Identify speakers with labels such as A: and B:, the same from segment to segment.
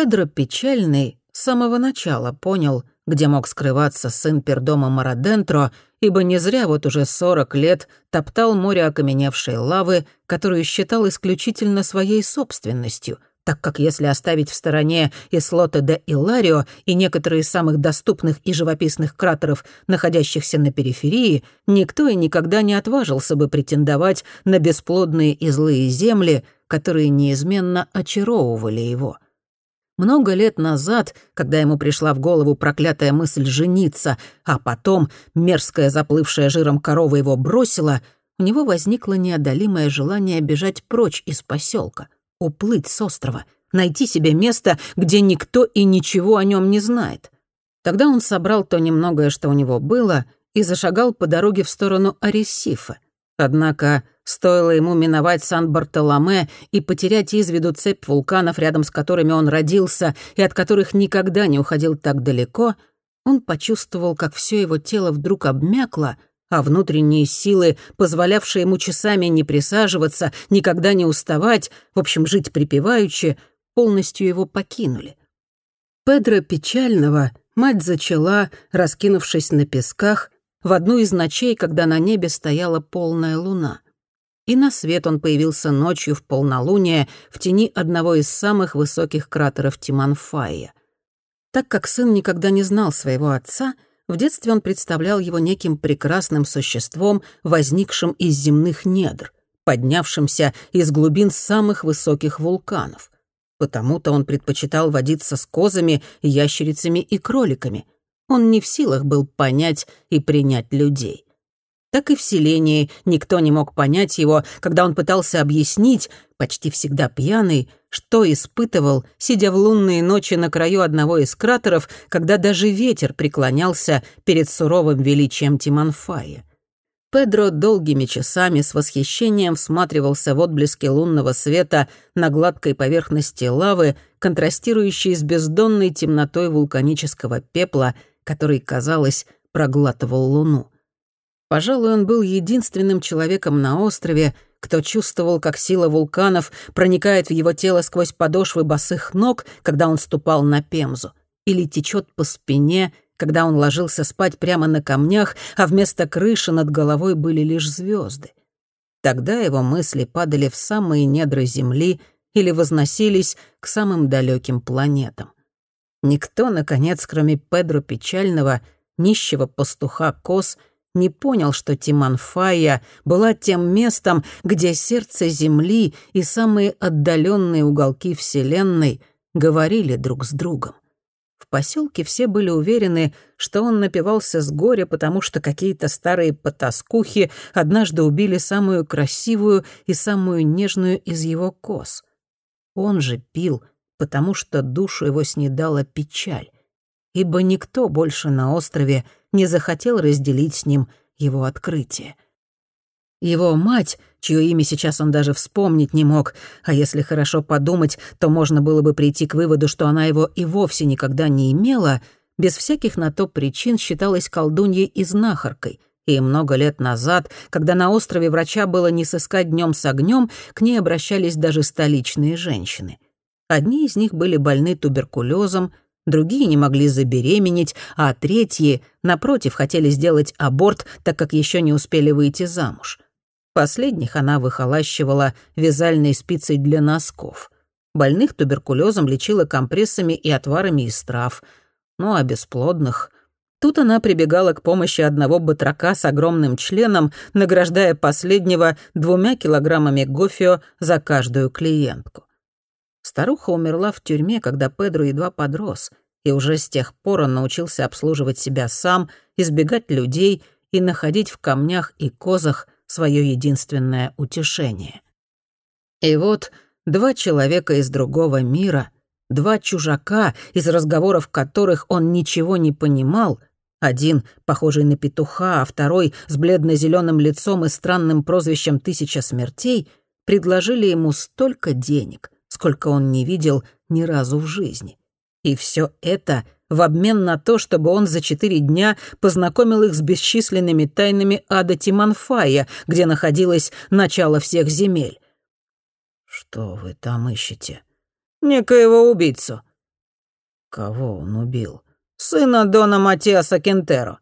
A: Педро Печальный с самого начала понял, где мог скрываться сын пердома Марадентро, ибо не зря вот уже сорок лет топтал море окаменевшей лавы, которую считал исключительно своей собственностью — так как если оставить в стороне Ислота де Иларио и некоторые из самых доступных и живописных кратеров, находящихся на периферии, никто и никогда не отважился бы претендовать на бесплодные и злые земли, которые неизменно очаровывали его. Много лет назад, когда ему пришла в голову проклятая мысль жениться, а потом мерзкая заплывшая жиром корова его бросила, у него возникло неодолимое желание бежать прочь из поселка — уплыть с острова, найти себе место, где никто и ничего о нем не знает. Тогда он собрал то немногое, что у него было, и зашагал по дороге в сторону Аресифа. Однако стоило ему миновать Сан-Бартоломе и потерять из виду цепь вулканов, рядом с которыми он родился и от которых никогда не уходил так далеко, он почувствовал, как все его тело вдруг обмякло — а внутренние силы, позволявшие ему часами не присаживаться, никогда не уставать, в общем, жить припеваючи, полностью его покинули. Педро Печального мать зачала, раскинувшись на песках, в одну из ночей, когда на небе стояла полная луна. И на свет он появился ночью в полнолуние в тени одного из самых высоких кратеров Тиманфая. Так как сын никогда не знал своего отца — в детстве он представлял его неким прекрасным существом, возникшим из земных недр, поднявшимся из глубин самых высоких вулканов. Потому-то он предпочитал водиться с козами, ящерицами и кроликами. Он не в силах был понять и принять людей. Так и в селении никто не мог понять его, когда он пытался объяснить, почти всегда пьяный, что испытывал, сидя в лунные ночи на краю одного из кратеров, когда даже ветер преклонялся перед суровым величием Тиманфая. Педро долгими часами с восхищением всматривался в отблески лунного света на гладкой поверхности лавы, контрастирующей с бездонной темнотой вулканического пепла, который, казалось, проглатывал луну. Пожалуй, он был единственным человеком на острове, кто чувствовал, как сила вулканов проникает в его тело сквозь подошвы босых ног, когда он ступал на Пемзу, или течет по спине, когда он ложился спать прямо на камнях, а вместо крыши над головой были лишь звезды. Тогда его мысли падали в самые недра Земли или возносились к самым далеким планетам. Никто, наконец, кроме Педро Печального, нищего пастуха Кос — не понял, что Тиманфая была тем местом, где сердце Земли и самые отдаленные уголки Вселенной говорили друг с другом. В поселке все были уверены, что он напивался с горя, потому что какие-то старые потаскухи однажды убили самую красивую и самую нежную из его коз. Он же пил, потому что душу его снедала печаль, ибо никто больше на острове не захотел разделить с ним его открытие. Его мать, чье имя сейчас он даже вспомнить не мог, а если хорошо подумать, то можно было бы прийти к выводу, что она его и вовсе никогда не имела, без всяких на то причин считалась колдуньей и знахаркой, и много лет назад, когда на острове врача было не сыскать днем с огнем, к ней обращались даже столичные женщины. Одни из них были больны туберкулезом, другие не могли забеременеть, а третьи, напротив, хотели сделать аборт, так как еще не успели выйти замуж. Последних она выхолащивала вязальной спицей для носков. Больных туберкулезом лечила компрессами и отварами из трав. Ну а бесплодных... Тут она прибегала к помощи одного батрака с огромным членом, награждая последнего двумя килограммами гофио за каждую клиентку. Старуха умерла в тюрьме, когда Педро едва подрос, и уже с тех пор он научился обслуживать себя сам, избегать людей и находить в камнях и козах свое единственное утешение. И вот два человека из другого мира, два чужака, из разговоров которых он ничего не понимал, один, похожий на петуха, а второй с бледно-зеленым лицом и странным прозвищем «Тысяча смертей», предложили ему столько денег — сколько он не видел ни разу в жизни. И все это в обмен на то, чтобы он за четыре дня познакомил их с бесчисленными тайнами ада Тиманфая, где находилось начало всех земель. «Что вы там ищете?» «Некоего убийцу. Кого он убил? Сына Дона Матиаса Кентеро.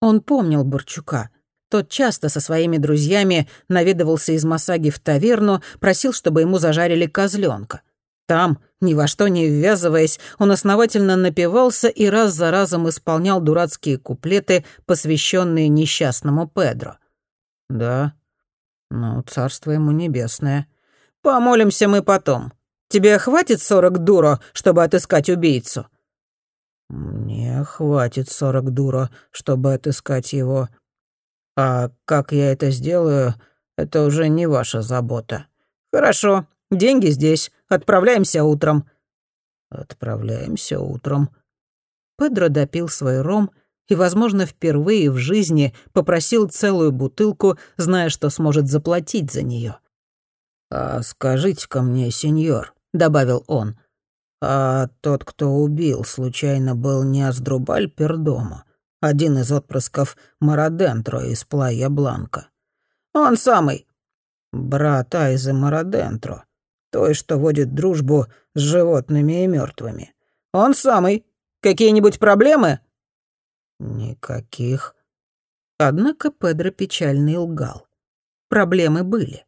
A: Он помнил Борчука. Тот часто со своими друзьями наведывался из Масаги в таверну, просил, чтобы ему зажарили козленка. Там, ни во что не ввязываясь, он основательно напивался и раз за разом исполнял дурацкие куплеты, посвященные несчастному Педро. «Да, ну, царство ему небесное. Помолимся мы потом. Тебе хватит сорок дуро, чтобы отыскать убийцу?» «Мне хватит сорок дуро, чтобы отыскать его. А как я это сделаю, это уже не ваша забота». «Хорошо, деньги здесь. Отправляемся утром». «Отправляемся утром». Педро допил свой ром и, возможно, впервые в жизни попросил целую бутылку, зная, что сможет заплатить за нее. «А скажите-ка мне, сеньор», — добавил он, — а тот, кто убил, случайно был не Аздрубаль Пердома, один из отпрысков Марадентро из Плая Бланка. Он самый. Брат Айзы Марадентро, той, что водит дружбу с животными и мертвыми. Он самый. Какие-нибудь проблемы? Никаких. Однако Педро печально лгал. Проблемы были.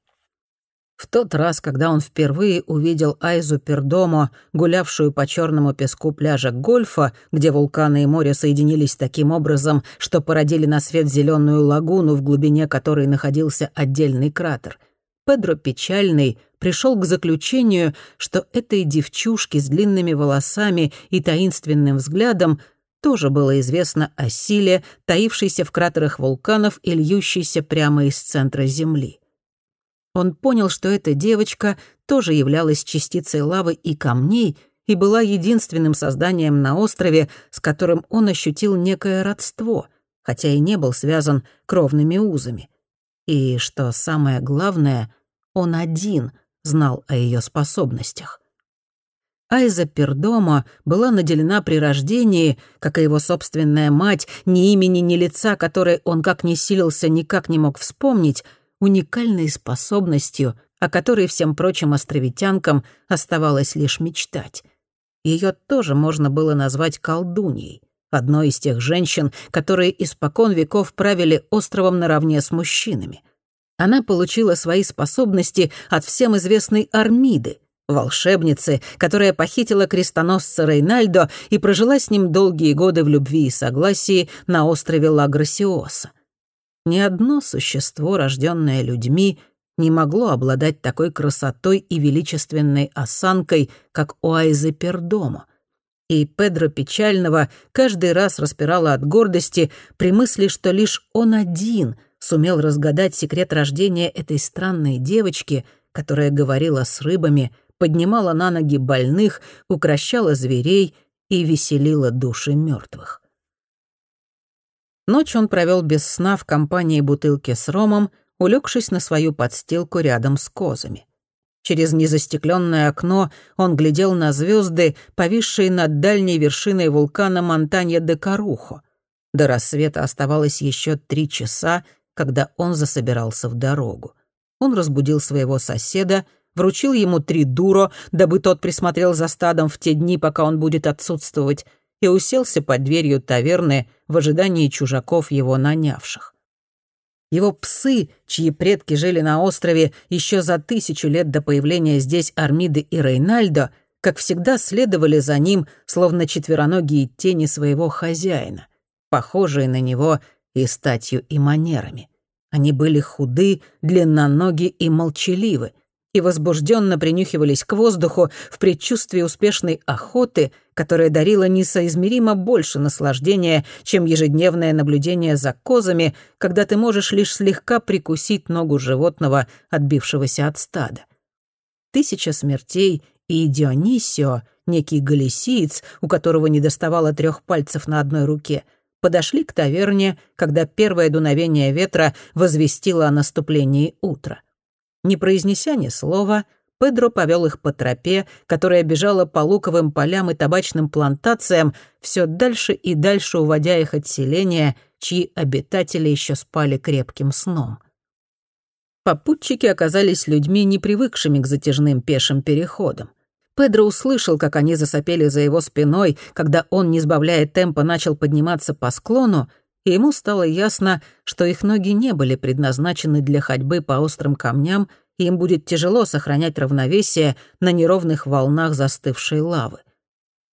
A: В тот раз, когда он впервые увидел Айзу Пердомо, гулявшую по черному песку пляжа гольфа, где вулканы и море соединились таким образом, что породили на свет зеленую лагуну, в глубине которой находился отдельный кратер, Педро Печальный пришел к заключению, что этой девчушке с длинными волосами и таинственным взглядом тоже было известно о силе, таившейся в кратерах вулканов и льющейся прямо из центра Земли. Он понял, что эта девочка тоже являлась частицей лавы и камней и была единственным созданием на острове, с которым он ощутил некое родство, хотя и не был связан кровными узами. И, что самое главное, он один знал о ее способностях. Айза Пердома была наделена при рождении, как и его собственная мать, ни имени, ни лица, которое он как ни силился, никак не мог вспомнить — уникальной способностью, о которой всем прочим островитянкам оставалось лишь мечтать. Ее тоже можно было назвать колдуньей, одной из тех женщин, которые испокон веков правили островом наравне с мужчинами. Она получила свои способности от всем известной Армиды, волшебницы, которая похитила крестоносца Рейнальдо и прожила с ним долгие годы в любви и согласии на острове Лагросиоса. Ни одно существо, рожденное людьми, не могло обладать такой красотой и величественной осанкой, как у Айзы Пердома. И Педро Печального каждый раз распирало от гордости при мысли, что лишь он один сумел разгадать секрет рождения этой странной девочки, которая говорила с рыбами, поднимала на ноги больных, укращала зверей и веселила души мертвых. Ночь он провел без сна в компании бутылки с ромом, улегшись на свою подстилку рядом с козами. Через незастекленное окно он глядел на звезды, повисшие над дальней вершиной вулкана Монтанья де Карухо. До рассвета оставалось еще три часа, когда он засобирался в дорогу. Он разбудил своего соседа, вручил ему три дуро, дабы тот присмотрел за стадом в те дни, пока он будет отсутствовать, и уселся под дверью таверны в ожидании чужаков его нанявших. Его псы, чьи предки жили на острове еще за тысячу лет до появления здесь Армиды и Рейнальдо, как всегда следовали за ним, словно четвероногие тени своего хозяина, похожие на него и статью, и манерами. Они были худы, длинноноги и молчаливы, и возбужденно принюхивались к воздуху в предчувствии успешной охоты, которая дарила несоизмеримо больше наслаждения, чем ежедневное наблюдение за козами, когда ты можешь лишь слегка прикусить ногу животного, отбившегося от стада. Тысяча смертей и Дионисио, некий галисиец, у которого не доставало трех пальцев на одной руке, подошли к таверне, когда первое дуновение ветра возвестило о наступлении утра. Не произнеся ни слова, Педро повел их по тропе, которая бежала по луковым полям и табачным плантациям, все дальше и дальше уводя их от селения, чьи обитатели еще спали крепким сном. Попутчики оказались людьми, не привыкшими к затяжным пешим переходам. Педро услышал, как они засопели за его спиной, когда он, не сбавляя темпа, начал подниматься по склону, и ему стало ясно, что их ноги не были предназначены для ходьбы по острым камням, и им будет тяжело сохранять равновесие на неровных волнах застывшей лавы.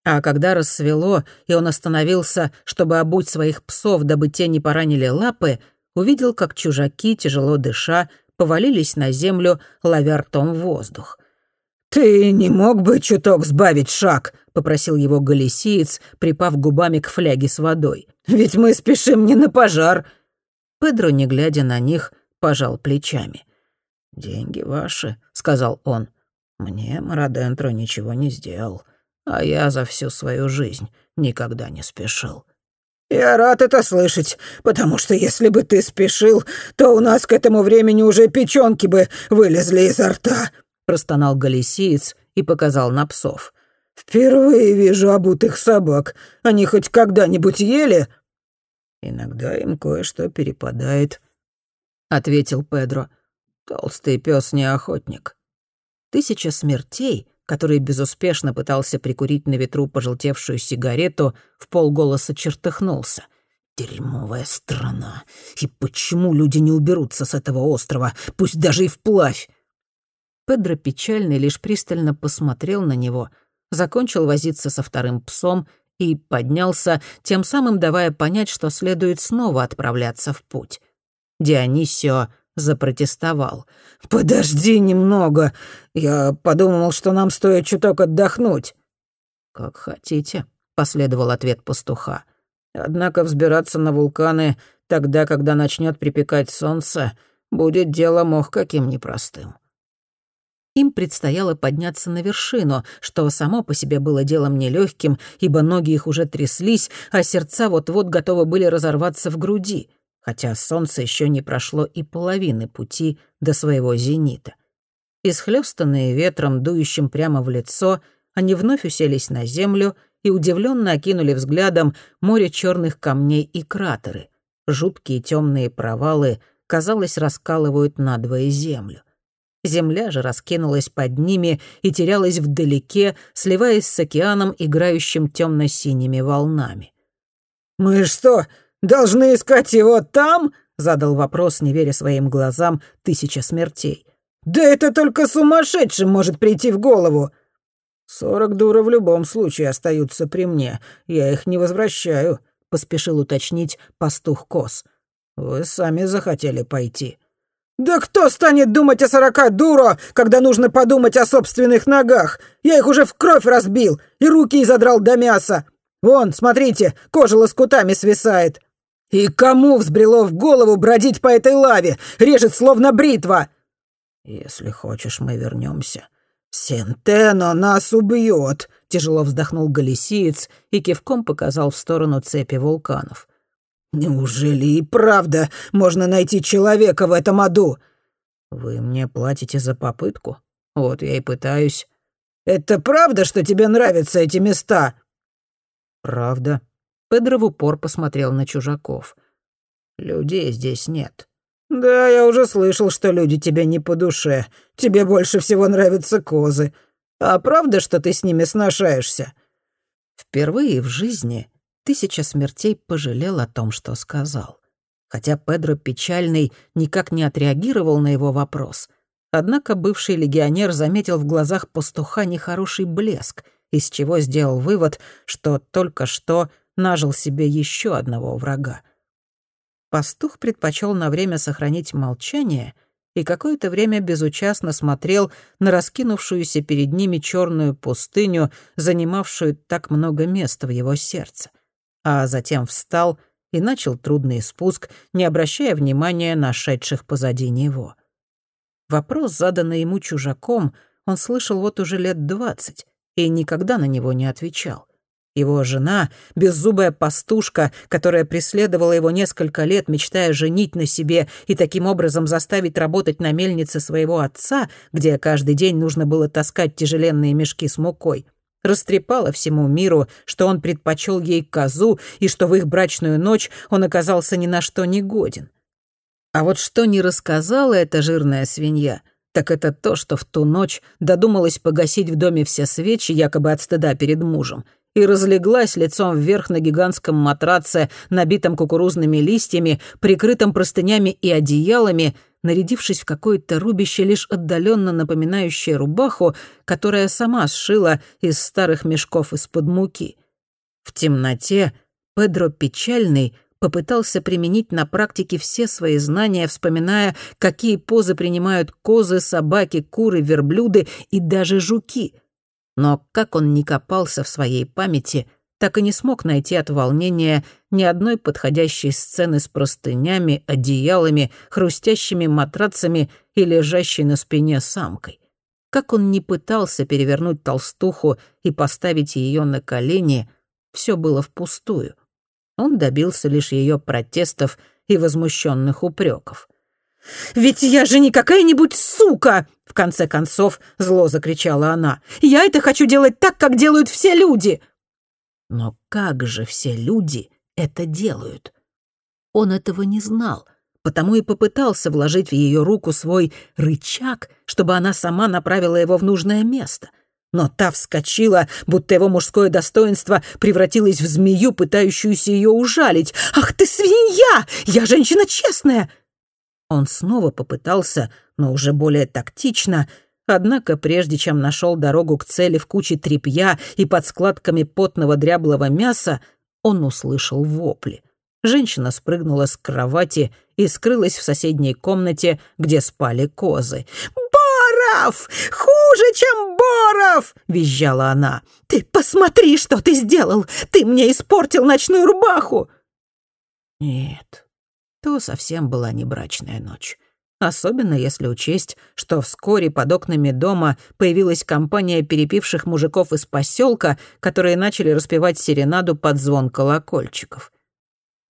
A: А когда рассвело, и он остановился, чтобы обуть своих псов, дабы те не поранили лапы, увидел, как чужаки, тяжело дыша, повалились на землю, ловя ртом воздух.
B: «Ты не мог бы чуток сбавить шаг?» — попросил его галисиец, припав губами к фляге с водой. «Ведь мы спешим не на пожар».
A: Педро, не глядя на них, пожал плечами.
B: «Деньги ваши», — сказал он. «Мне Марадентро ничего не сделал, а я за всю свою жизнь никогда не спешил». «Я рад это слышать, потому что если бы ты спешил, то у нас к этому времени уже печёнки бы вылезли изо рта», — простонал галисиец и показал на псов. «Впервые вижу обутых собак. Они хоть когда-нибудь ели?» «Иногда им кое-что перепадает», — ответил Педро. Толстый пес не охотник.
A: Тысяча смертей, который безуспешно пытался прикурить на ветру пожелтевшую сигарету, в полголоса чертыхнулся.
B: Дерьмовая страна. И почему люди не уберутся с этого острова, пусть даже и вплавь?
A: Педро печальный лишь пристально посмотрел на него, закончил возиться со вторым псом и поднялся, тем самым давая понять, что следует снова отправляться в путь. Дионисио запротестовал.
B: «Подожди немного. Я подумал, что нам стоит чуток отдохнуть».
A: «Как хотите», — последовал ответ пастуха.
B: «Однако взбираться на вулканы тогда, когда начнет припекать солнце, будет делом ох каким непростым».
A: Им предстояло подняться на вершину, что само по себе было делом нелегким, ибо ноги их уже тряслись, а сердца вот-вот готовы были разорваться в груди хотя солнце еще не прошло и половины пути до своего зенита. Исхлёстанные ветром, дующим прямо в лицо, они вновь уселись на землю и удивленно окинули взглядом море черных камней и кратеры. Жуткие темные провалы, казалось, раскалывают надвое землю. Земля же раскинулась под ними и терялась вдалеке, сливаясь с океаном, играющим темно-синими волнами.
B: «Мы что, Должны искать его там?» — задал вопрос, не веря своим глазам, тысяча смертей. «Да это только сумасшедшим может прийти в голову!» «Сорок дура в любом случае остаются при мне. Я их не возвращаю», — поспешил уточнить пастух Кос. «Вы сами захотели пойти». «Да кто станет думать о сорока, дуро, когда нужно подумать о собственных ногах? Я их уже в кровь разбил и руки изодрал до мяса. Вон, смотрите, кожа лоскутами свисает. И кому взбрело в голову бродить по этой лаве? Режет словно бритва. Если хочешь, мы вернемся. Сентено нас убьет, тяжело вздохнул галисиец и кивком показал в сторону цепи вулканов. Неужели и правда можно найти человека в этом аду? Вы мне платите за попытку? Вот я и пытаюсь. Это правда, что тебе нравятся эти места? Правда, Педро в упор посмотрел на чужаков. «Людей здесь нет». «Да, я уже слышал, что люди тебе не по душе. Тебе больше всего нравятся козы. А правда, что ты с ними сношаешься?» Впервые в жизни тысяча смертей пожалел о том, что сказал. Хотя Педро Печальный никак не отреагировал на его вопрос. Однако бывший легионер заметил в глазах пастуха нехороший блеск, из чего сделал вывод, что только что нажил себе еще одного врага. Пастух предпочел на время сохранить молчание и какое-то время безучастно смотрел на раскинувшуюся перед ними черную пустыню, занимавшую так много места в его сердце, а затем встал и начал трудный спуск, не обращая внимания на шедших позади него. Вопрос, заданный ему чужаком, он слышал вот уже лет двадцать и никогда на него не отвечал. Его жена, беззубая пастушка, которая преследовала его несколько лет, мечтая женить на себе и таким образом заставить работать на мельнице своего отца, где каждый день нужно было таскать тяжеленные мешки с мукой, растрепала всему миру, что он предпочел ей козу и что в их брачную ночь он оказался ни на что не годен. А вот что не рассказала эта жирная свинья —
A: так это то, что в ту ночь додумалась погасить в доме все свечи, якобы от стыда перед мужем, и разлеглась лицом вверх на гигантском матраце, набитом кукурузными листьями, прикрытом простынями и одеялами, нарядившись в какое-то рубище, лишь отдаленно напоминающее рубаху, которая сама сшила из старых мешков из-под муки. В темноте Педро Печальный попытался применить на практике все свои знания, вспоминая, какие позы принимают козы, собаки, куры, верблюды и даже жуки. Но как он ни копался в своей памяти, так и не смог найти от волнения ни одной подходящей сцены с простынями, одеялами, хрустящими матрацами и лежащей на спине самкой. Как он не пытался перевернуть толстуху и поставить ее на колени, все было впустую. Он добился лишь ее протестов и возмущенных упреков. «Ведь я же не какая-нибудь сука!» В конце концов, зло закричала она. «Я это хочу делать так, как делают все люди!» Но как же все люди это делают? Он этого не знал, потому и попытался вложить в ее руку свой рычаг, чтобы она сама направила его в нужное место. Но та вскочила, будто его мужское достоинство превратилось в змею, пытающуюся ее ужалить. «Ах ты свинья! Я женщина честная!» Он снова попытался, но уже более тактично — Однако прежде чем нашел дорогу к цели в куче тряпья и под складками потного дряблого мяса, он услышал вопли. Женщина спрыгнула с кровати и скрылась в соседней комнате, где спали козы. «Боров! Хуже, чем Боров!» — визжала она. «Ты посмотри, что ты сделал! Ты мне испортил ночную рубаху!» Нет, то совсем была не брачная ночь. Особенно если учесть, что вскоре под окнами дома появилась компания перепивших мужиков из поселка, которые начали распевать серенаду под звон колокольчиков.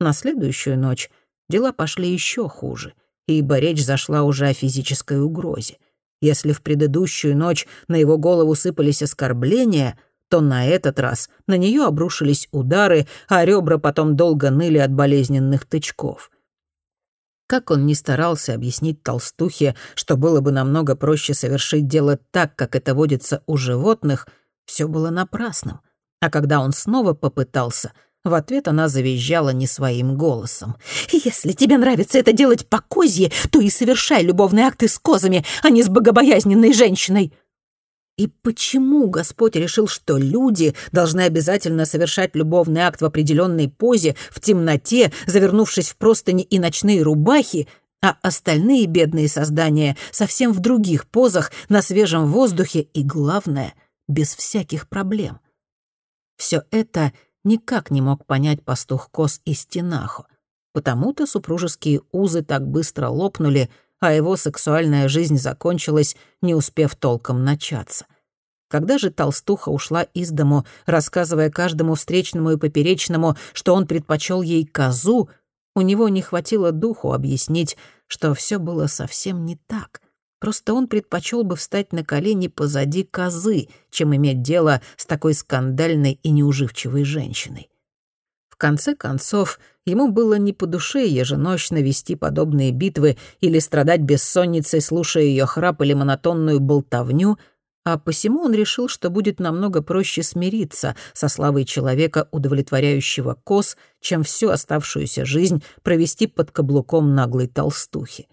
A: На следующую ночь дела пошли еще хуже, ибо речь зашла уже о физической угрозе. Если в предыдущую ночь на его голову сыпались оскорбления, то на этот раз на нее обрушились удары, а ребра потом долго ныли от болезненных тычков — как он ни старался объяснить толстухе, что было бы намного проще совершить дело так, как это водится у животных, все было напрасным. А когда он снова попытался, в ответ она завизжала не своим голосом. «Если тебе нравится это делать по козье, то и совершай любовные акты с козами, а не с богобоязненной женщиной!» И почему Господь решил, что люди должны обязательно совершать любовный акт в определенной позе, в темноте, завернувшись в простыни и ночные рубахи, а остальные бедные создания совсем в других позах, на свежем воздухе и, главное, без всяких проблем? Все это никак не мог понять пастух Кос и Стенахо. Потому-то супружеские узы так быстро лопнули — а его сексуальная жизнь закончилась, не успев толком начаться. Когда же толстуха ушла из дому, рассказывая каждому встречному и поперечному, что он предпочел ей козу, у него не хватило духу объяснить, что все было совсем не так. Просто он предпочел бы встать на колени позади козы, чем иметь дело с такой скандальной и неуживчивой женщиной. В конце концов, ему было не по душе еженочно вести подобные битвы или страдать бессонницей, слушая ее храп или монотонную болтовню, а посему он решил, что будет намного проще смириться со славой человека, удовлетворяющего коз, чем всю оставшуюся жизнь провести под каблуком наглой толстухи.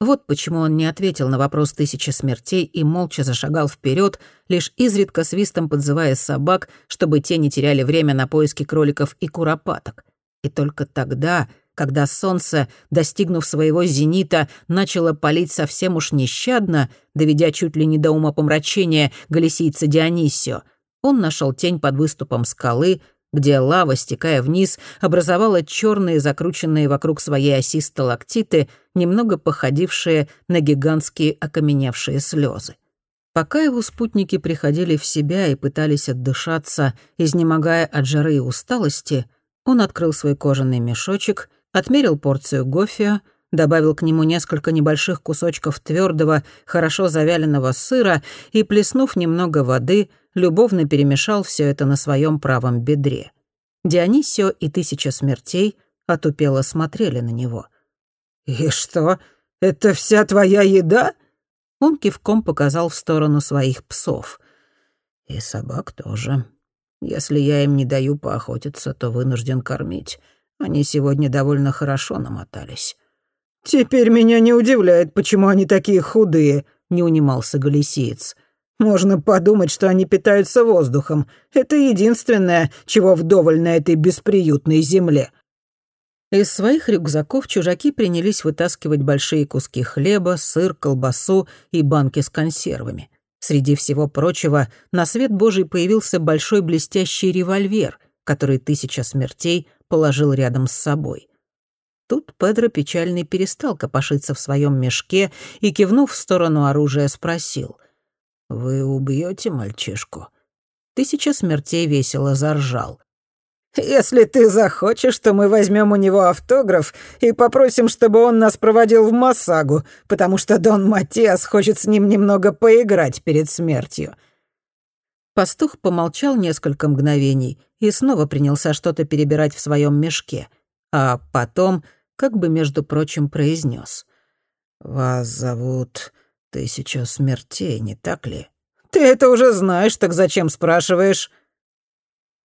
A: Вот почему он не ответил на вопрос тысячи смертей и молча зашагал вперед, лишь изредка свистом подзывая собак, чтобы те не теряли время на поиски кроликов и куропаток. И только тогда, когда солнце, достигнув своего зенита, начало палить совсем уж нещадно, доведя чуть ли не до умопомрачения галисийца Дионисио, он нашел тень под выступом скалы — где лава, стекая вниз, образовала черные, закрученные вокруг своей оси сталактиты, немного походившие на гигантские окаменевшие слезы. Пока его спутники приходили в себя и пытались отдышаться, изнемогая от жары и усталости, он открыл свой кожаный мешочек, отмерил порцию гофия, добавил к нему несколько небольших кусочков твердого, хорошо завяленного сыра и, плеснув немного воды, любовно перемешал все это на своем правом бедре. Дионисио и Тысяча смертей отупело смотрели на него. «И что, это вся твоя еда?» Он кивком показал в сторону своих псов.
B: «И собак тоже. Если я им не даю поохотиться, то вынужден кормить. Они сегодня довольно хорошо намотались». «Теперь меня не удивляет, почему они такие худые», — не унимался Галисиец. «Можно подумать, что они питаются воздухом. Это единственное, чего вдоволь на этой бесприютной земле».
A: Из своих рюкзаков чужаки принялись вытаскивать большие куски хлеба, сыр, колбасу и банки с консервами. Среди всего прочего на свет Божий появился большой блестящий револьвер, который тысяча смертей положил рядом с собой. Тут Педро печальный перестал копошиться в своем мешке и, кивнув в сторону оружия, спросил. «Вы убьете мальчишку?» Тысяча смертей весело заржал.
B: Если ты захочешь, то мы возьмем у него автограф и попросим, чтобы он нас проводил в Массагу, потому что Дон Матиас хочет с ним немного поиграть перед смертью».
A: Пастух помолчал несколько мгновений и снова принялся что-то перебирать в своем мешке, а потом, как бы между прочим, произнес:
B: «Вас зовут Тысяча смертей, не так ли?» «Ты это уже знаешь, так зачем спрашиваешь?»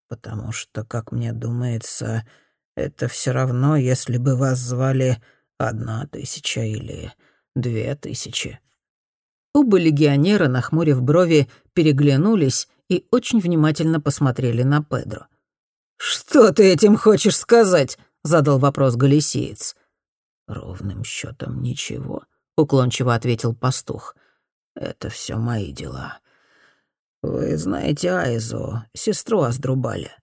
B: потому что, как мне думается, это все равно, если бы вас звали одна тысяча или две тысячи».
A: Оба легионера, нахмурив брови, переглянулись и очень внимательно посмотрели на Педро.
B: «Что ты этим хочешь сказать?» — задал вопрос Галисеец.
A: «Ровным счетом ничего», — уклончиво ответил пастух.
B: «Это все мои дела. «Вы знаете Айзу, сестру Аздрубаля?»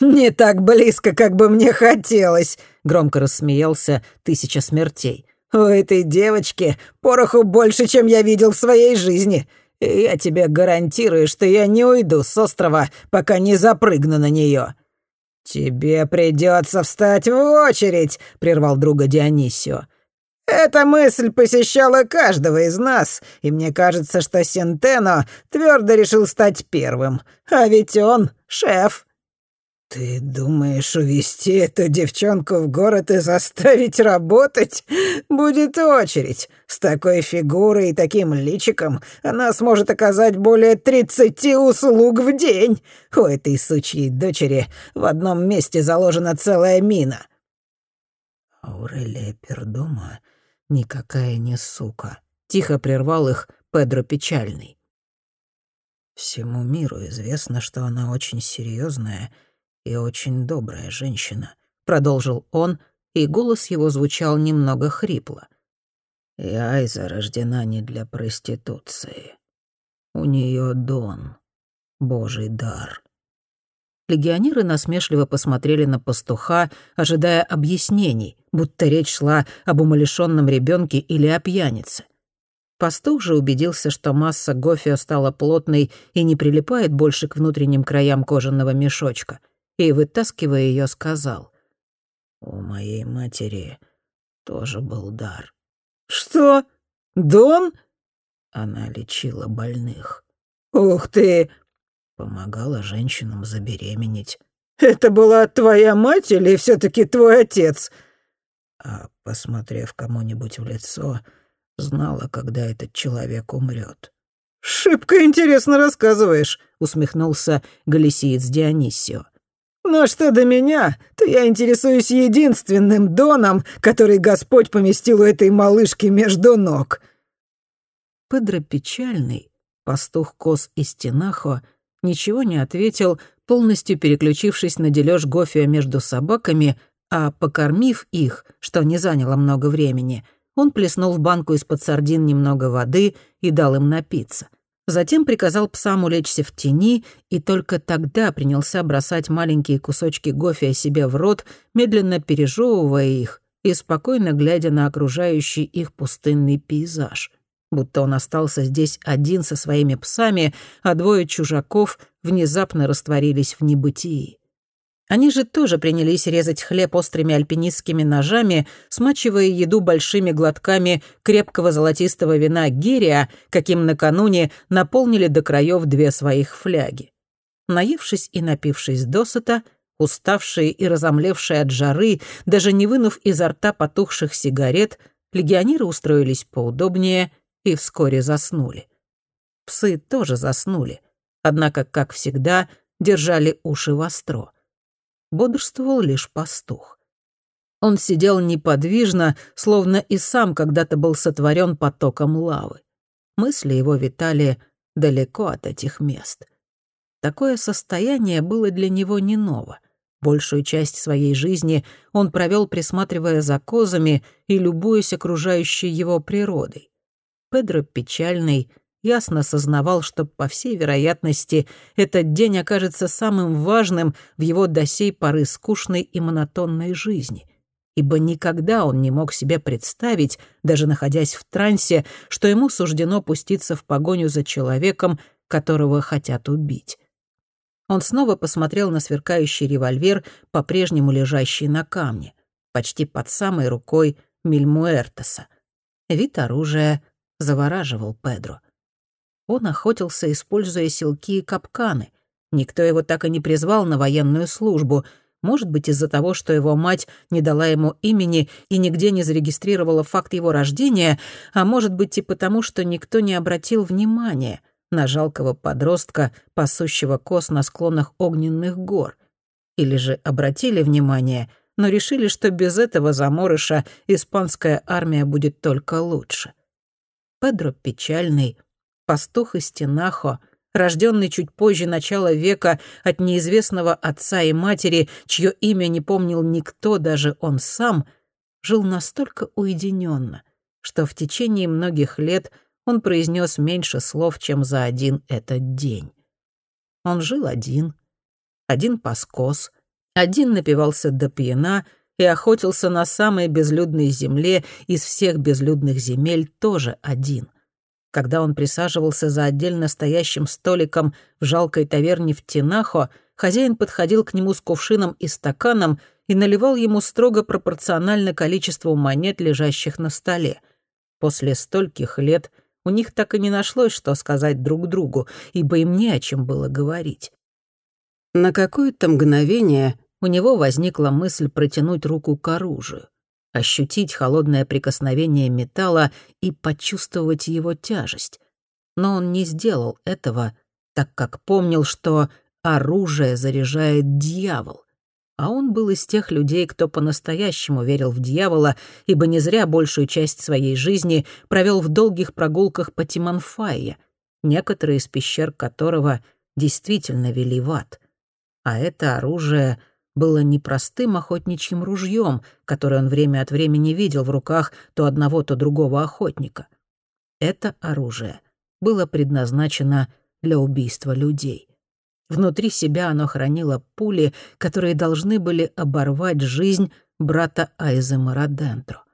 B: «Не так близко, как бы мне хотелось», — громко рассмеялся «Тысяча смертей». «У этой девочки пороху больше, чем я видел в своей жизни. И я тебе гарантирую, что я не уйду с острова, пока не запрыгну на нее. «Тебе придется встать в очередь», — прервал друга Дионисио. Эта мысль посещала каждого из нас, и мне кажется, что Сентено твердо решил стать первым. А ведь он шеф. Ты думаешь, увести эту девчонку в город и заставить работать? Будет очередь. С такой фигурой и таким личиком она сможет оказать более тридцати услуг в день. У этой сучьей дочери в одном месте заложена целая мина.
A: Аурелия Пердома «Никакая не сука», — тихо прервал их Педро Печальный.
B: «Всему миру известно, что она очень серьезная и очень добрая женщина», — продолжил он, и голос его звучал немного хрипло. «И Айза рождена не для проституции. У нее дон, божий дар».
A: Легионеры насмешливо посмотрели на пастуха, ожидая объяснений, будто речь шла об умалишенном ребенке или о пьянице. Пастух же убедился, что масса гофио стала плотной и не прилипает больше к внутренним краям кожаного мешочка, и, вытаскивая ее, сказал,
B: «У моей матери тоже был дар».
A: «Что? Дон?»
B: Она лечила больных.
A: «Ух ты!»
B: Помогала женщинам забеременеть.
A: «Это была твоя мать или все таки твой отец?»
B: А, посмотрев кому-нибудь в лицо, знала, когда этот человек умрет.
A: «Шибко интересно рассказываешь», — усмехнулся Галисиец Дионисио. «Но что до меня, то я интересуюсь единственным доном, который Господь поместил у этой малышки между ног». Педро Печальный, пастух Кос и Стенахо, ничего не ответил, полностью переключившись на дележ Гофия между собаками, а покормив их, что не заняло много времени, он плеснул в банку из-под сардин немного воды и дал им напиться. Затем приказал псам улечься в тени и только тогда принялся бросать маленькие кусочки гофия себе в рот, медленно пережевывая их и спокойно глядя на окружающий их пустынный пейзаж — будто он остался здесь один со своими псами, а двое чужаков внезапно растворились в небытии. Они же тоже принялись резать хлеб острыми альпинистскими ножами, смачивая еду большими глотками крепкого золотистого вина гирия, каким накануне наполнили до краев две своих фляги. Наевшись и напившись досыта, уставшие и разомлевшие от жары, даже не вынув изо рта потухших сигарет, легионеры устроились поудобнее и вскоре заснули. Псы тоже заснули, однако, как всегда, держали уши востро. Бодрствовал лишь пастух. Он сидел неподвижно, словно и сам когда-то был сотворен потоком лавы. Мысли его витали далеко от этих мест. Такое состояние было для него не ново. Большую часть своей жизни он провел, присматривая за козами и любуясь окружающей его природой. Педро печальный ясно сознавал, что, по всей вероятности, этот день окажется самым важным в его до сей поры скучной и монотонной жизни, ибо никогда он не мог себе представить, даже находясь в трансе, что ему суждено пуститься в погоню за человеком, которого хотят убить. Он снова посмотрел на сверкающий револьвер, по-прежнему лежащий на камне, почти под самой рукой Мильмуэртеса. Вид оружия завораживал Педро. Он охотился, используя селки и капканы. Никто его так и не призвал на военную службу — может быть, из-за того, что его мать не дала ему имени и нигде не зарегистрировала факт его рождения, а может быть и потому, что никто не обратил внимания на жалкого подростка, пасущего коз на склонах огненных гор. Или же обратили внимание, но решили, что без этого заморыша испанская армия будет только лучше. Педро печальный, пастух из Тинахо — рожденный чуть позже начала века от неизвестного отца и матери, чье имя не помнил никто, даже он сам, жил настолько уединенно, что в течение многих лет он произнес меньше слов, чем за один этот день. Он жил один, один паскос, один напивался до пьяна и охотился на самой безлюдной земле из всех безлюдных земель тоже один — когда он присаживался за отдельно стоящим столиком в жалкой таверне в Тинахо, хозяин подходил к нему с кувшином и стаканом и наливал ему строго пропорционально количеству монет, лежащих на столе. После стольких лет у них так и не нашлось, что сказать друг другу, ибо им не о чем было говорить. На какое-то мгновение у него возникла мысль протянуть руку к оружию ощутить холодное прикосновение металла и почувствовать его тяжесть. Но он не сделал этого, так как помнил, что оружие заряжает дьявол. А он был из тех людей, кто по-настоящему верил в дьявола, ибо не зря большую часть своей жизни провел в долгих прогулках по Тиманфайе, некоторые из пещер которого действительно вели в ад. А это оружие — было не простым охотничьим ружьем, которое он время от времени видел в руках то одного, то другого охотника. Это оружие было предназначено для убийства людей. Внутри себя оно хранило пули, которые должны были оборвать жизнь брата Айза Марадентро.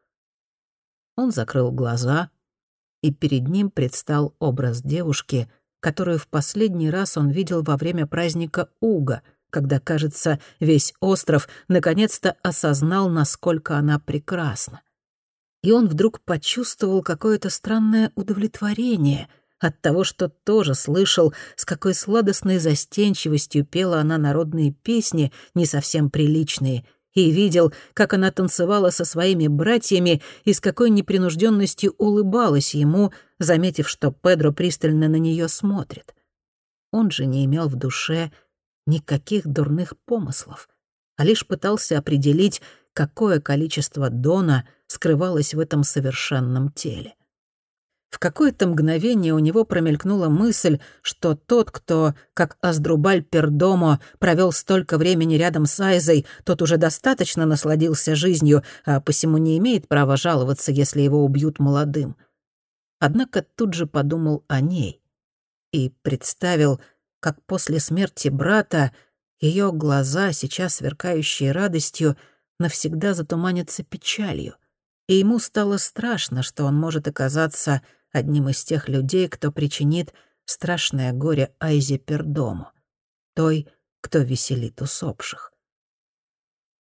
A: Он закрыл глаза, и перед ним предстал образ девушки, которую в последний раз он видел во время праздника Уга — когда, кажется, весь остров наконец-то осознал, насколько она прекрасна. И он вдруг почувствовал какое-то странное удовлетворение от того, что тоже слышал, с какой сладостной застенчивостью пела она народные песни, не совсем приличные, и видел, как она танцевала со своими братьями и с какой непринужденностью улыбалась ему, заметив, что Педро пристально на нее смотрит. Он же не имел в душе никаких дурных помыслов, а лишь пытался определить, какое количество дона скрывалось в этом совершенном теле. В какое-то мгновение у него промелькнула мысль, что тот, кто, как Аздрубаль Пердомо, провел столько времени рядом с Айзой, тот уже достаточно насладился жизнью, а посему не имеет права жаловаться, если его убьют молодым. Однако тут же подумал о ней и представил, как после смерти брата ее глаза, сейчас сверкающие радостью, навсегда затуманятся печалью, и ему стало страшно, что он может оказаться одним из тех людей, кто причинит страшное горе Айзе Пердому, той, кто веселит усопших.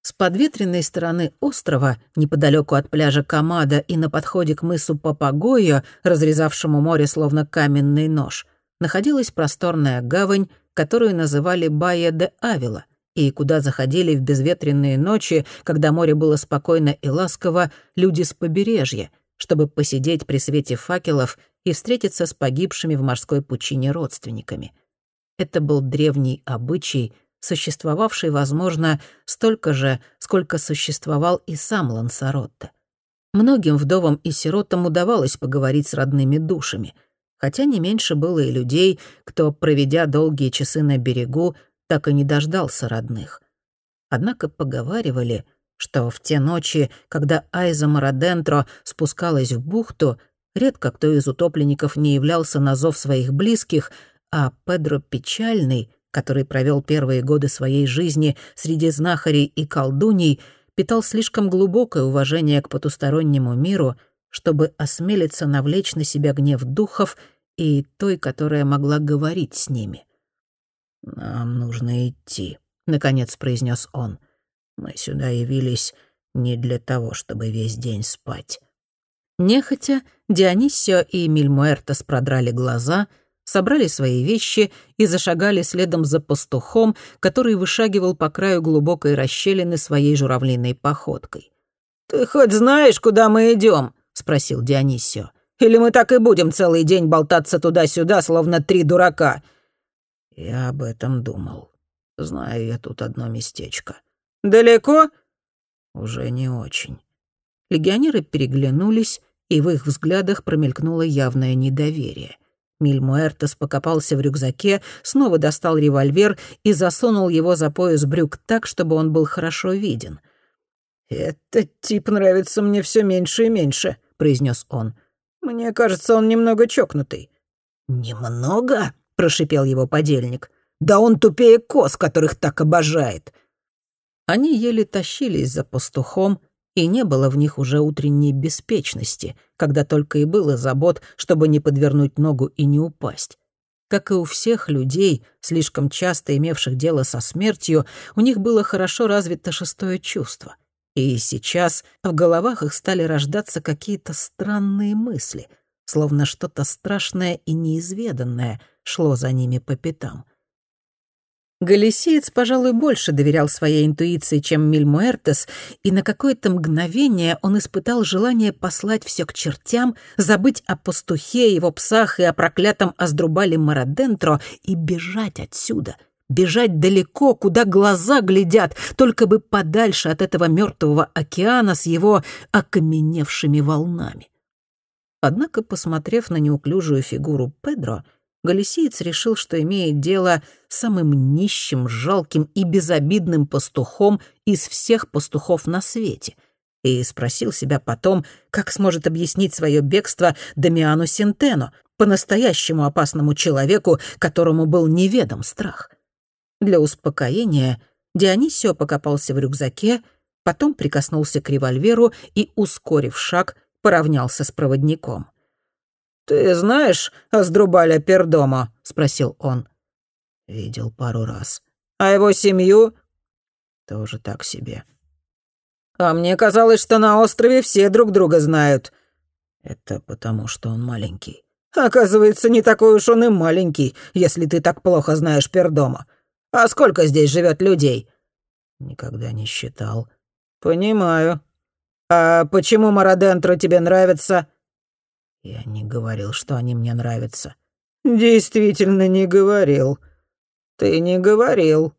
A: С подветренной стороны острова, неподалеку от пляжа Камада и на подходе к мысу Папагойо, разрезавшему море словно каменный нож — находилась просторная гавань, которую называли Бая де Авила, и куда заходили в безветренные ночи, когда море было спокойно и ласково, люди с побережья, чтобы посидеть при свете факелов и встретиться с погибшими в морской пучине родственниками. Это был древний обычай, существовавший, возможно, столько же, сколько существовал и сам Лансаротто. Многим вдовам и сиротам удавалось поговорить с родными душами, хотя не меньше было и людей, кто, проведя долгие часы на берегу, так и не дождался родных. Однако поговаривали, что в те ночи, когда Айза Марадентро спускалась в бухту, редко кто из утопленников не являлся на зов своих близких, а Педро Печальный, который провел первые годы своей жизни среди знахарей и колдуней, питал слишком глубокое уважение к потустороннему миру, чтобы осмелиться навлечь на себя гнев духов и той, которая могла говорить с ними. «Нам нужно идти», — наконец произнес он. «Мы сюда явились не для того, чтобы весь день спать». Нехотя Дионисио и Мильмуэртес продрали глаза — собрали свои вещи и зашагали следом за пастухом, который вышагивал по краю глубокой расщелины своей журавлиной походкой.
B: «Ты хоть знаешь, куда мы идем? Спросил Дионисио. «Или мы так и будем целый день болтаться туда-сюда, словно три дурака?» «Я об этом думал. Знаю я тут одно местечко». «Далеко?» «Уже не очень».
A: Легионеры переглянулись, и в их взглядах промелькнуло явное недоверие — Мильмуэртес покопался в рюкзаке, снова достал револьвер и засунул его за пояс брюк так, чтобы он был хорошо виден.
B: «Этот тип нравится мне все меньше и меньше», — произнес он. «Мне кажется, он немного чокнутый».
A: «Немного?» — прошипел его подельник.
B: «Да он тупее коз, которых так обожает».
A: Они еле тащились за пастухом, и не было в них уже утренней беспечности, когда только и было забот, чтобы не подвернуть ногу и не упасть. Как и у всех людей, слишком часто имевших дело со смертью, у них было хорошо развито шестое чувство. И сейчас в головах их стали рождаться какие-то странные мысли, словно что-то страшное и неизведанное шло за ними по пятам — Галисиец, пожалуй, больше доверял своей интуиции, чем Мильмуэртес, и на какое-то мгновение он испытал желание послать все к чертям, забыть о пастухе, его псах и о проклятом Аздрубале Марадентро и бежать отсюда, бежать далеко, куда глаза глядят, только бы подальше от этого мертвого океана с его окаменевшими волнами. Однако, посмотрев на неуклюжую фигуру Педро, — Галисиец решил, что имеет дело с самым нищим, жалким и безобидным пастухом из всех пастухов на свете, и спросил себя потом, как сможет объяснить свое бегство Дамиану Синтену, по-настоящему опасному человеку, которому был неведом страх. Для успокоения Дионисио покопался в рюкзаке, потом прикоснулся к револьверу и, ускорив шаг, поравнялся с проводником —
B: «Ты знаешь Аздрубаля Пердома?» — спросил он.
A: «Видел пару раз».
B: «А его семью?»
A: «Тоже так себе».
B: «А мне казалось, что на острове все друг друга знают».
A: «Это потому, что он маленький».
B: «Оказывается, не такой уж он и маленький, если ты так плохо знаешь Пердома. А сколько здесь живет людей?»
A: «Никогда не считал».
B: «Понимаю. А почему Марадентро тебе нравится?»
A: Я не говорил, что они мне нравятся.
B: Действительно не говорил. Ты не говорил.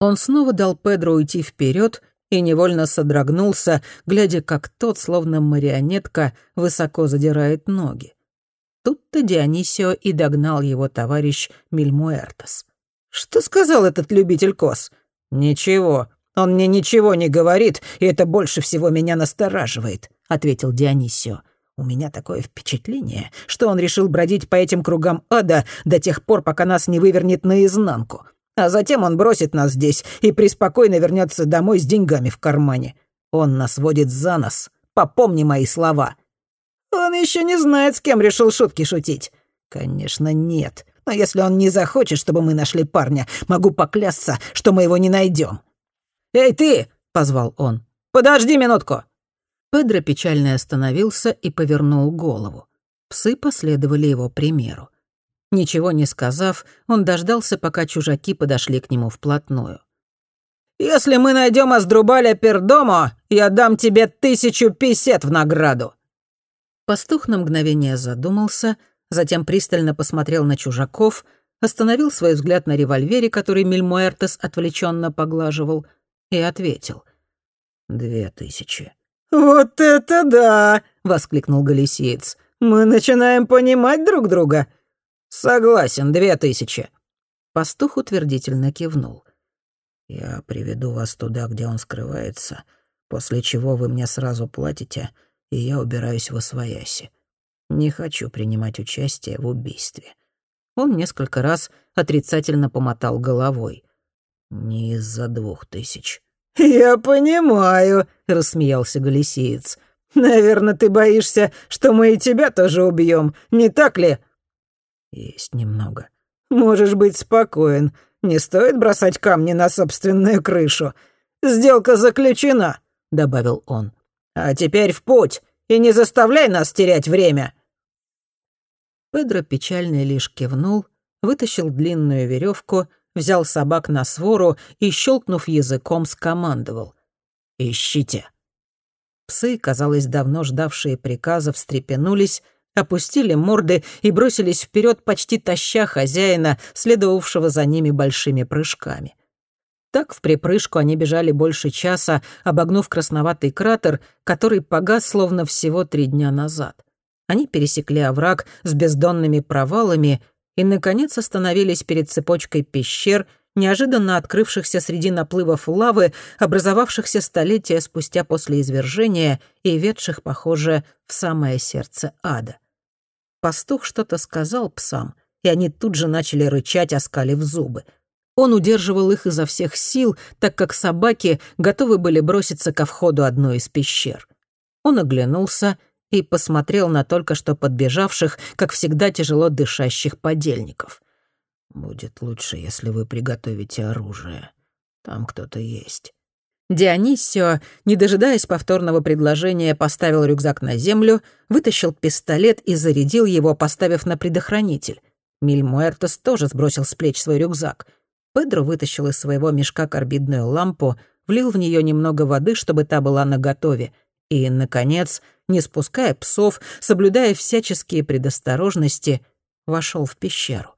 A: Он снова дал Педро уйти вперед и невольно содрогнулся, глядя, как тот, словно марионетка, высоко задирает ноги. Тут-то Дионисио и догнал его товарищ Мильмуэртос.
B: «Что сказал этот любитель коз?» «Ничего. Он мне ничего не говорит, и это больше всего меня настораживает», — ответил Дионисио. У меня такое впечатление, что он решил бродить по этим кругам ада до тех пор, пока нас не вывернет наизнанку. А затем он бросит нас здесь и преспокойно вернется домой с деньгами в кармане. Он нас водит за нос. Попомни мои слова. Он еще не знает, с кем решил шутки шутить. Конечно, нет. Но если он не захочет, чтобы мы нашли парня, могу поклясться, что мы его не найдем. «Эй, ты!» — позвал он. «Подожди минутку!»
A: Педро печально остановился и повернул голову. Псы последовали его примеру. Ничего не сказав, он дождался, пока чужаки подошли к нему вплотную.
B: «Если мы найдем Аздрубаля Пердомо, я дам тебе тысячу писет в награду!»
A: Пастух на мгновение задумался, затем пристально посмотрел на чужаков, остановил свой взгляд на револьвере, который Мильмуэртес отвлеченно поглаживал, и ответил. «Две тысячи».
B: «Вот это да!» — воскликнул Галисиец. «Мы начинаем понимать друг друга».
A: «Согласен, две тысячи». Пастух утвердительно кивнул. «Я приведу вас туда, где он скрывается, после чего вы мне сразу платите, и я убираюсь во свояси. Не хочу принимать участие в убийстве». Он несколько раз отрицательно помотал головой. «Не из-за двух тысяч».
B: «Я понимаю», — рассмеялся Галисиец. «Наверное, ты боишься, что мы и тебя тоже убьем, не так ли?»
A: «Есть немного».
B: «Можешь быть спокоен. Не стоит бросать камни на собственную крышу. Сделка заключена», — добавил он. «А теперь в путь, и не заставляй нас терять время».
A: Педро печально лишь кивнул, вытащил длинную веревку, взял собак на свору и, щелкнув языком, скомандовал. «Ищите». Псы, казалось, давно ждавшие приказа, встрепенулись, опустили морды и бросились вперед, почти таща хозяина, следовавшего за ними большими прыжками. Так в припрыжку они бежали больше часа, обогнув красноватый кратер, который погас словно всего три дня назад. Они пересекли овраг с бездонными провалами и, наконец, остановились перед цепочкой пещер, неожиданно открывшихся среди наплывов лавы, образовавшихся столетия спустя после извержения и ведших, похоже, в самое сердце ада. Пастух что-то сказал псам, и они тут же начали рычать, оскалив зубы. Он удерживал их изо всех сил, так как собаки готовы были броситься ко входу одной из пещер. Он оглянулся и посмотрел на только что подбежавших, как всегда тяжело дышащих подельников. «Будет лучше, если вы приготовите оружие. Там кто-то есть». Дионисио, не дожидаясь повторного предложения, поставил рюкзак на землю, вытащил пистолет и зарядил его, поставив на предохранитель. Мильмуэртос тоже сбросил с плеч свой рюкзак. Педро вытащил из своего мешка карбидную лампу, влил в нее немного воды, чтобы та была наготове, и, наконец, не спуская псов, соблюдая всяческие предосторожности, вошел в пещеру.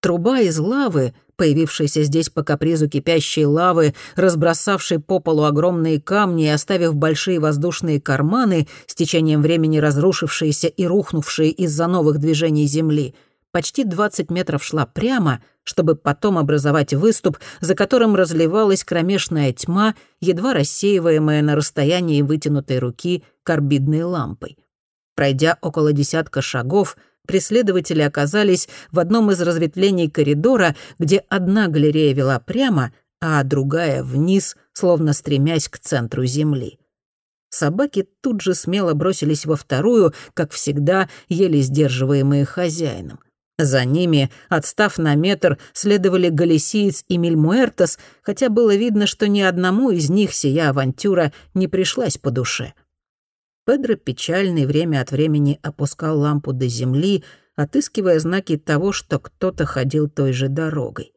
A: Труба из лавы, появившаяся здесь по капризу кипящей лавы, разбросавшей по полу огромные камни и оставив большие воздушные карманы, с течением времени разрушившиеся и рухнувшие из-за новых движений земли, почти 20 метров шла прямо, чтобы потом образовать выступ, за которым разливалась кромешная тьма, едва рассеиваемая на расстоянии вытянутой руки карбидной лампой. Пройдя около десятка шагов — преследователи оказались в одном из разветвлений коридора, где одна галерея вела прямо, а другая вниз, словно стремясь к центру земли. Собаки тут же смело бросились во вторую, как всегда, еле сдерживаемые хозяином. За ними, отстав на метр, следовали Галисиец и Мильмуэртос, хотя было видно, что ни одному из них сия авантюра не пришлась по душе — Педро печальный время от времени опускал лампу до земли, отыскивая знаки того, что кто-то ходил той же дорогой.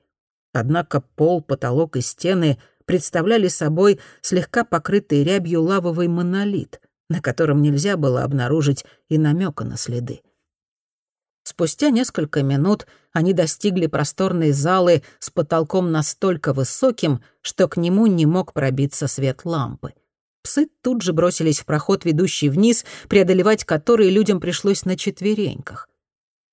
A: Однако пол, потолок и стены представляли собой слегка покрытый рябью лавовый монолит, на котором нельзя было обнаружить и намека на следы. Спустя несколько минут они достигли просторной залы с потолком настолько высоким, что к нему не мог пробиться свет лампы — Псы тут же бросились в проход, ведущий вниз, преодолевать который людям пришлось на четвереньках.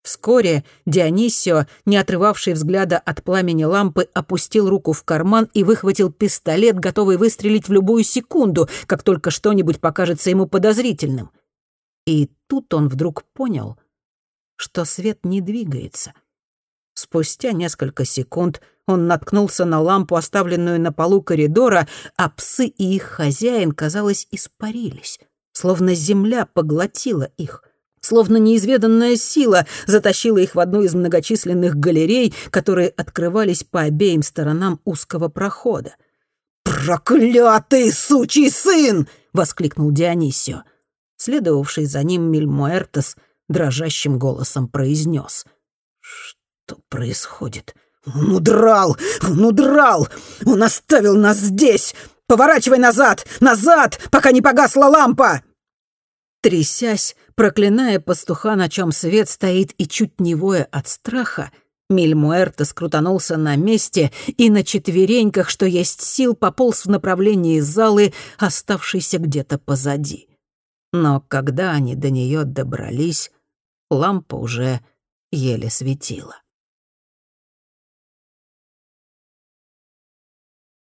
A: Вскоре Дионисио, не отрывавший взгляда от пламени лампы, опустил руку в карман и выхватил пистолет, готовый выстрелить в любую секунду, как только что-нибудь покажется ему подозрительным. И тут он вдруг понял, что свет не двигается. Спустя несколько секунд он наткнулся на лампу, оставленную на полу коридора, а псы и их хозяин, казалось, испарились, словно земля поглотила их — словно неизведанная сила затащила их в одну из многочисленных галерей, которые открывались по обеим сторонам узкого прохода.
B: «Проклятый сучий сын!» — воскликнул Дионисио.
A: Следовавший за ним Мильмуэртес дрожащим голосом произнес. «Что происходит?»
B: «Он удрал! Он удрал! Он оставил нас здесь! Поворачивай назад! Назад, пока не погасла лампа!»
A: Трясясь, проклиная пастуха, на чем свет стоит, и чуть не воя от страха, Мильмуэрто скрутанулся на месте и на четвереньках, что есть сил, пополз в направлении залы, оставшейся где-то позади. Но когда они до нее добрались, лампа уже еле светила.